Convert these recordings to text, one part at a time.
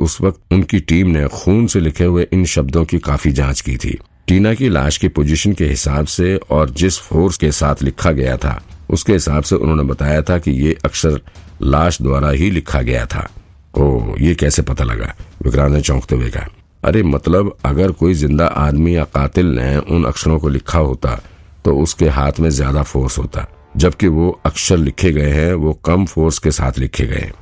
उस वक्त उनकी टीम ने खून से लिखे हुए इन शब्दों की काफ़ी जाँच की थी। टीना की लाश की पोजीशन के हिसाब से और जिस फोर्स के साथ लिखा गया था, उसके हिसाब से उन्होंने बताया था कि ये अक्षर लाश द्वारा ही लिखा गया था। ओ ये कैसे पता लगा? विक्रांत ने चौंकते हुए कहा, अरे मतलब अगर कोई ज़िंदा आदमी या कातिल ने उन अक्षरों को लिखा होता तो उसके हाथ में ज़्यादा फोर्स होता, जबकि वो अक्षर लिखे गए हैं, वो कम फोर्स के साथ लिखे गए हैं।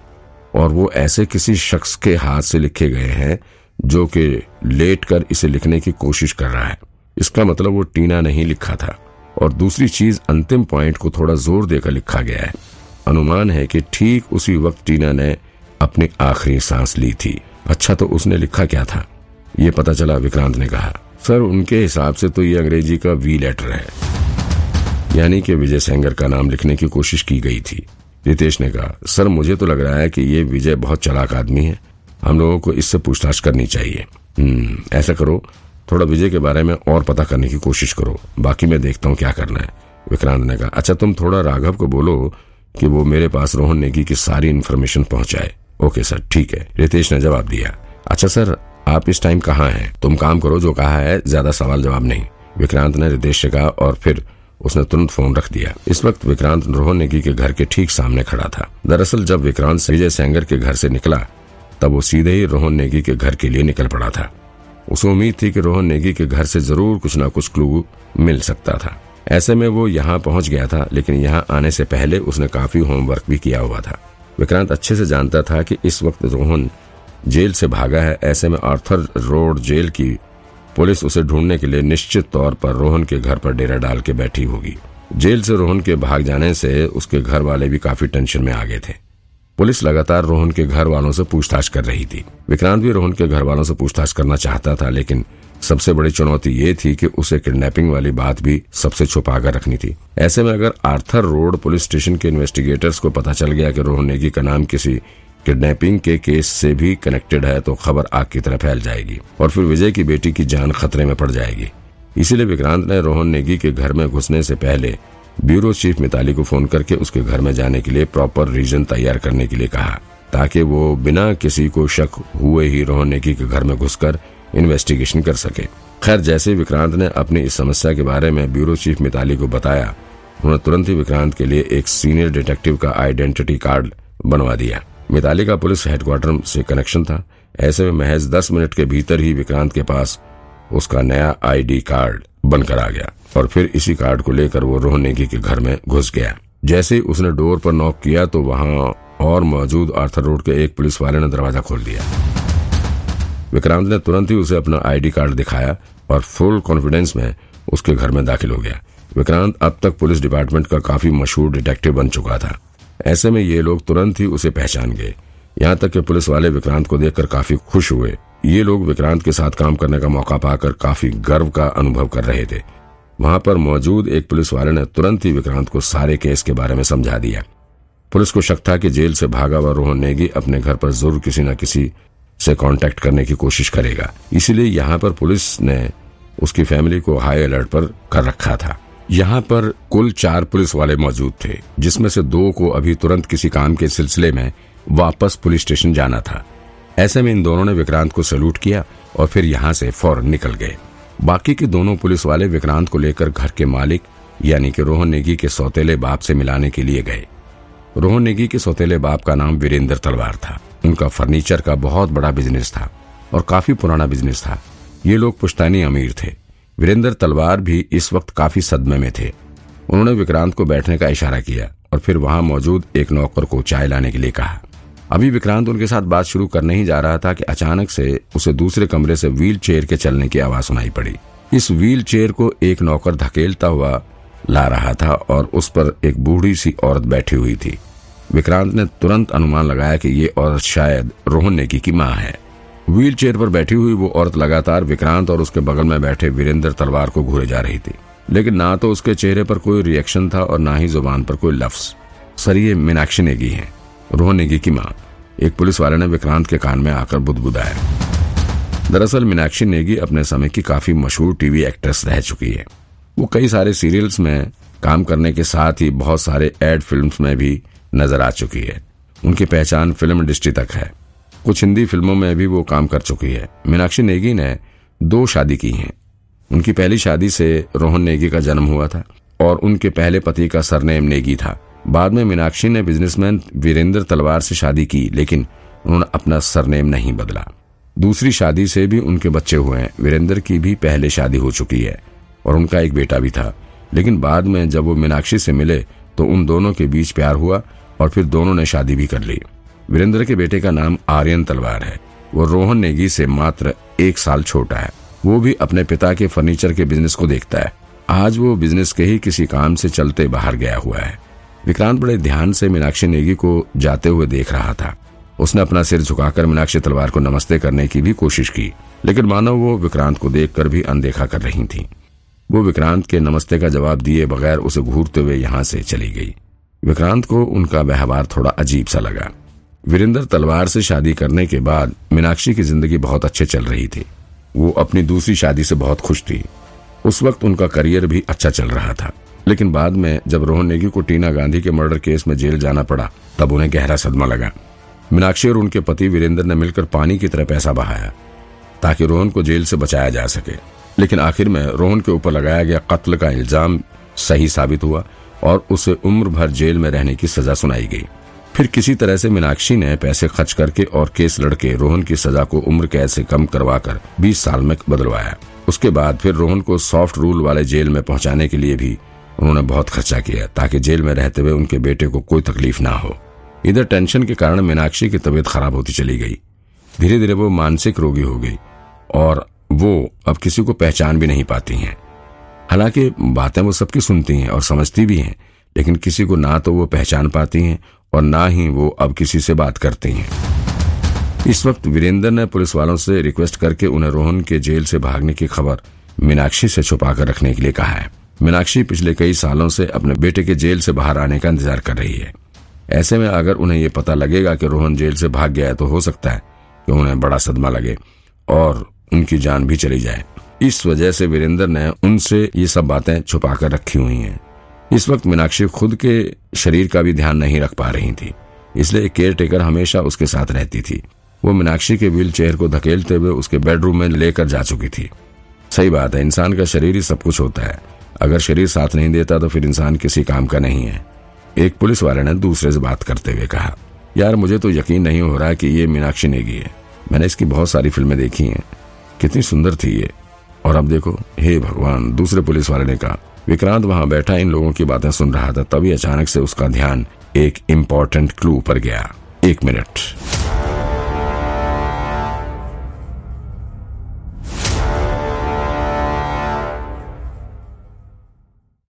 और वो ऐसे किसी शख्स के हाथ से लिखे गए हैं, जो कि लेट कर इसे लिखने की कोशिश कर रहा है। इसका मतलब वो टीना नहीं लिखा था। और दूसरी चीज़, अंतिम पॉइंट को थोड़ा ज़ोर देकर लिखा गया है। अनुमान है कि ठीक उसी वक्त टीना ने अपनी आखिरी सांस ली थी। अच्छा तो उसने लिखा क्या था? ये पता चला, विक्रांत ने कहा। सर, उनके हिसाब से तो ये अंग्रेज़ी का वी लेटर है। यानी कि विजय सेंगर का नाम लिखने की कोशिश की गई थी। रितेश ने कहा, सर, मुझे तो लग रहा है कि ये विजय बहुत चलाक आदमी है। हम लोगों को इससे पूछताछ करनी चाहिए। हम्म ऐसा करो। थोड़ा विजय के बारे में और पता करने की कोशिश करो। बाकी मैं देखता हूँ क्या करना है। विक्रांत ने कहा अच्छा तुम थोड़ा राघव को बोलो कि वो मेरे पास रोहन नेगी की सारी इन्फॉर्मेशन पहुँचाए। ओके सर ठीक है। रितेश ने जवाब दिया अच्छा सर आप इस टाइम कहाँ हैं? तुम काम करो जो कहा है, ज़्यादा सवाल जवाब नहीं। विक्रांत ने रितेश से कहा, और फिर उसने तुरंत फ़ोन रख दिया। इस वक्त विक्रांत रोहन नेगी के घर के ठीक सामने खड़ा था। दरअसल जब विक्रांत विजय सेंगर के घर से निकला, तब वो सीधे ही रोहन नेगी के घर के लिए निकल पड़ा था। उसे उम्मीद थी कि रोहन नेगी के घर से ज़रूर कुछ न कुछ क्लू मिल सकता था। ऐसे में वो यहाँ पहुँच गया था, लेकिन यहाँ आने से पहले उसने काफ़ी होमवर्क भी किया हुआ था। विक्रांत अच्छे से जानता था कि इस वक्त रोहन जेल से भागा है। ऐसे में आर्थर रोड जेल की पुलिस उसे ढूँढने के लिए निश्चित तौर पर रोहन के घर पर डेरा डाल के बैठी होगी। जेल से रोहन के भाग जाने से उसके घर वाले भी काफ़ी टेंशन में आ गए थे। पुलिस लगातार रोहन के घर वालों से पूछताछ कर रही थी। विक्रांत भी रोहन के घर वालों से पूछताछ करना चाहता था, लेकिन सबसे बड़ी चुनौती ये थी कि उसे किडनैपिंग वाली बात भी सबसे छुपा कर रखनी थी। ऐसे में अगर आर्थर रोड पुलिस स्टेशन के इन्वेस्टिगेटर्स को पता चल गया कि रोहन नेगी का नाम किसी किडनैपिंग के केस से भी कनेक्टेड है तो खबर आग की तरह फैल जाएगी और फिर विजय की बेटी की जान खतरे में पड़ जाएगी। इसीलिए विक्रांत ने रोहन नेगी के घर में घुसने से पहले ब्यूरो चीफ मिताली को फ़ोन करके उसके घर में जाने के लिए प्रॉपर रीजन तैयार करने के लिए कहा, ताकि वो बिना किसी को शक हुए ही रोहन नेगी के घर में घुसकर इन्वेस्टिगेशन कर सके। खैर, जैसे विक्रांत ने अपनी इस समस्या के बारे में ब्यूरो चीफ मिताली को बताया, उन्होंने तुरंत ही विक्रांत के लिए एक सीनियर डिटेक्टिव का आइडेंटिटी कार्ड बनवा दिया। मिताली का पुलिस हेडक्वार्टर से कनेक्शन था। ऐसे में महज दस मिनट के भीतर ही विक्रांत के पास उसका नया आईडी कार्ड बनकर आ गया और फिर इसी कार्ड को लेकर वो रोहन नेगी के घर में घुस गया। जैसे ही उसने डोर पर नॉक किया तो वहाँ और मौजूद आर्थर रोड के एक पुलिस वाले ने दरवाज़ा खोल दिया। विक्रांत ने तुरंत ही उसे अपना आईडी कार्ड दिखाया और फुल कॉन्फिडेंस में उसके घर में दाखिल हो गया। विक्रांत अब तक पुलिस डिपार्टमेंट का काफ़ी मशहूर डिटेक्टिव बन चुका था। ऐसे में ये लोग तुरंत ही उसे पहचान गए। यहाँ तक कि पुलिस वाले विक्रांत को देखकर काफ़ी खुश हुए। ये लोग विक्रांत के साथ काम करने का मौका पाकर काफ़ी गर्व का अनुभव कर रहे थे। वहाँ पर मौजूद एक पुलिस वाले ने तुरंत ही विक्रांत को सारे केस के बारे में समझा दिया। पुलिस को शक था कि जेल से भागा हुआ रोहन नेगी अपने घर पर ज़रूर किसी न किसी से कांटेक्ट करने की कोशिश करेगा। इसीलिए यहाँ पर पुलिस ने उसकी फैमिली को हाई अलर्ट पर कर रखा था। यहाँ पर कुल चार पुलिस वाले मौजूद थे, जिसमें से दो को अभी तुरंत किसी काम के सिलसिले में वापस पुलिस स्टेशन जाना था। ऐसे में इन दोनों ने विक्रांत को सैल्यूट किया और फिर यहाँ से फ़ौरन निकल गए। बाकी के दोनों पुलिस वाले विक्रांत को लेकर घर के मालिक, यानी कि रोहन नेगी के सौतेले बाप से मिलाने के लिए गए। रोहन नेगी के सौतेले बाप का नाम वीरेंद्र तलवार था। उनका फर्नीचर का बहुत बड़ा बिज़नेस था और काफ़ी पुराना बिज़नेस था। ये लोग पुश्तैनी अमीर थे। वीरेंद्र तलवार भी इस वक्त काफ़ी सदमे में थे। उन्होंने विक्रांत को बैठने का इशारा किया और फिर वहाँ मौजूद एक नौकर को चाय लाने के लिए कहा। अभी विक्रांत उनके साथ बात शुरू करने ही जा रहा था कि अचानक से उसे दूसरे कमरे से व्हील चेयर के चलने की आवाज़ सुनाई पड़ी। इस व्हील चेयर को एक नौकर धकेलता हुआ ला रहा था और उस पर एक बूढ़ी सी औरत बैठी हुई थी। विक्रांत ने तुरंत अनुमान लगाया कि ये औरत शायद रोहन नेगी की माँ है। व्हील चेयर पर बैठी हुई वो औरत लगातार विक्रांत और उसके बगल में बैठे वीरेंद्र तलवार को घूरे जा रही थी। लेकिन ना तो उसके चेहरे पर कोई रिएक्शन था और ना ही ज़ुबान पर कोई लफ्ज। सर, ये मीनाक्षी नेगी है। रोहन नेगी की माँ। एक पुलिस वाले ने विक्रांत के कान में आकर बुदबुदाया। दरअसल मीनाक्षी नेगी अपने समय की काफ़ी मशहूर टीवी एक्ट्रेस रह चुकी है। वो कई सारे सीरियल्स में काम करने के साथ ही बहुत सारे एड फिल्म्स में भी नज़र आ चुकी है। उनकी पहचान फ़िल्म इंडस्ट्री तक है। कुछ हिंदी फ़िल्मों में भी वो काम कर चुकी है। मीनाक्षी नेगी ने दो शादी की हैं। उनकी पहली शादी से रोहन नेगी का जन्म हुआ था और उनके पहले पति का सरनेम नेगी था। बाद में मीनाक्षी ने बिजनेसमैन वीरेंद्र तलवार से शादी की, लेकिन उन्होंने अपना सरनेम नहीं बदला। दूसरी शादी से भी उनके बच्चे हुए हैं। वीरेंद्र की भी पहले शादी हो चुकी है और उनका एक बेटा भी था। लेकिन बाद में जब वो मीनाक्षी से मिले तो उन दोनों के बीच प्यार हुआ और फिर दोनों ने शादी भी कर ली। वीरेंद्र के बेटे का नाम आर्यन तलवार है। वो रोहन नेगी से मात्र एक साल छोटा है। वो भी अपने पिता के फर्नीचर के बिज़नेस को देखता है। आज वो बिज़नेस के ही किसी काम से चलते बाहर गया हुआ है। विक्रांत बड़े ध्यान से मीनाक्षी नेगी को जाते हुए देख रहा था। उसने अपना सिर झुकाकर मीनाक्षी तलवार को नमस्ते करने की भी कोशिश की, लेकिन मानो वो विक्रांत को देखकर भी अनदेखा कर रही थी। वो विक्रांत के नमस्ते का जवाब दिए बगैर उसे घूरते हुए यहाँ से चली गई। विक्रांत को उनका व्यवहार थोड़ा अजीब सा लगा। वीरेंद्र तलवार से शादी करने के बाद मीनाक्षी की ज़िंदगी बहुत अच्छे चल रही थी। वो अपनी दूसरी शादी से बहुत खुश थी। उस वक्त उनका करियर भी अच्छा चल रहा था। लेकिन बाद में जब रोहन नेगी को टीना गांधी के मर्डर केस में जेल जाना पड़ा, तब उन्हें गहरा सदमा लगा। मीनाक्षी और उनके पति वीरेंद्र ने मिलकर पानी की तरह पैसा बहाया, ताकि रोहन को जेल से बचाया जा सके। लेकिन आखिर में रोहन के ऊपर लगाया गया कत्ल का इल्ज़ाम सही साबित हुआ और उसे उम्र भर जेल में रहने की सजा सुनाई गई। फिर किसी तरह से मीनाक्षी ने पैसे खर्च करके और केस लड़के रोहन की सजा को उम्र कैद से कम करवाकर 20 साल में बदलवाया। उसके बाद फिर रोहन को सॉफ्ट रूल वाले जेल में पहुँचाने के लिए भी उन्होंने बहुत खर्चा किया, ताकि जेल में रहते हुए उनके बेटे को कोई तकलीफ़ ना हो। इधर टेंशन के कारण मीनाक्षी की तबीयत खराब होती चली गई। धीरे धीरे वो मानसिक रोगी हो गई, और वो अब किसी को पहचान भी नहीं पाती हैं। हालाँकि बातें वो सबकी सुनती हैं और समझती भी हैं, लेकिन किसी को ना तो वो पहचान पाती हैं और ना ही वो अब किसी से बात करती हैं। इस वक्त वीरेंद्र ने पुलिस वालों से रिक्वेस्ट करके उन्हें रोहन के जेल से भागने की खबर मीनाक्षी से छुपाकर रखने के लिए कहा है। मीनाक्षी पिछले कई सालों से अपने बेटे के जेल से बाहर आने का इंतज़ार कर रही है। ऐसे में अगर उन्हें ये पता लगेगा कि रोहन जेल से भाग गया है तो हो सकता है कि उन्हें बड़ा सदमा लगे और उनकी जान भी चली जाए। इस वजह से वीरेंद्र ने उनसे ये सब बातें छुपा कर रखी हुई हैं। इस वक्त मीनाक्षी खुद के शरीर का भी ध्यान नहीं रख पा रही थी, इसलिए केयर टेकर हमेशा उसके साथ रहती थी। वो मीनाक्षी के व्हील चेयर को धकेलते हुए उसके बेडरूम में लेकर जा चुकी थी। सही बात है, इंसान का शरीर ही सब कुछ होता है। अगर शरीर साथ नहीं देता तो फिर इंसान किसी काम का नहीं है। एक पुलिस वाले ने दूसरे से बात करते हुए कहा, यार, मुझे तो यकीन नहीं हो रहा कि ये मीनाक्षी नेगी है। मैंने इसकी बहुत सारी फ़िल्में देखी हैं। कितनी सुंदर थी ये। और अब देखो, हे भगवान, दूसरे पुलिस वाले ने कहा विक्रांत वहाँ बैठा, इन लोगों की बातें सुन रहा था, तभी अचानक से उसका ध्यान एक इम्पोर्टेंट क्लू पर गया। एक मिनट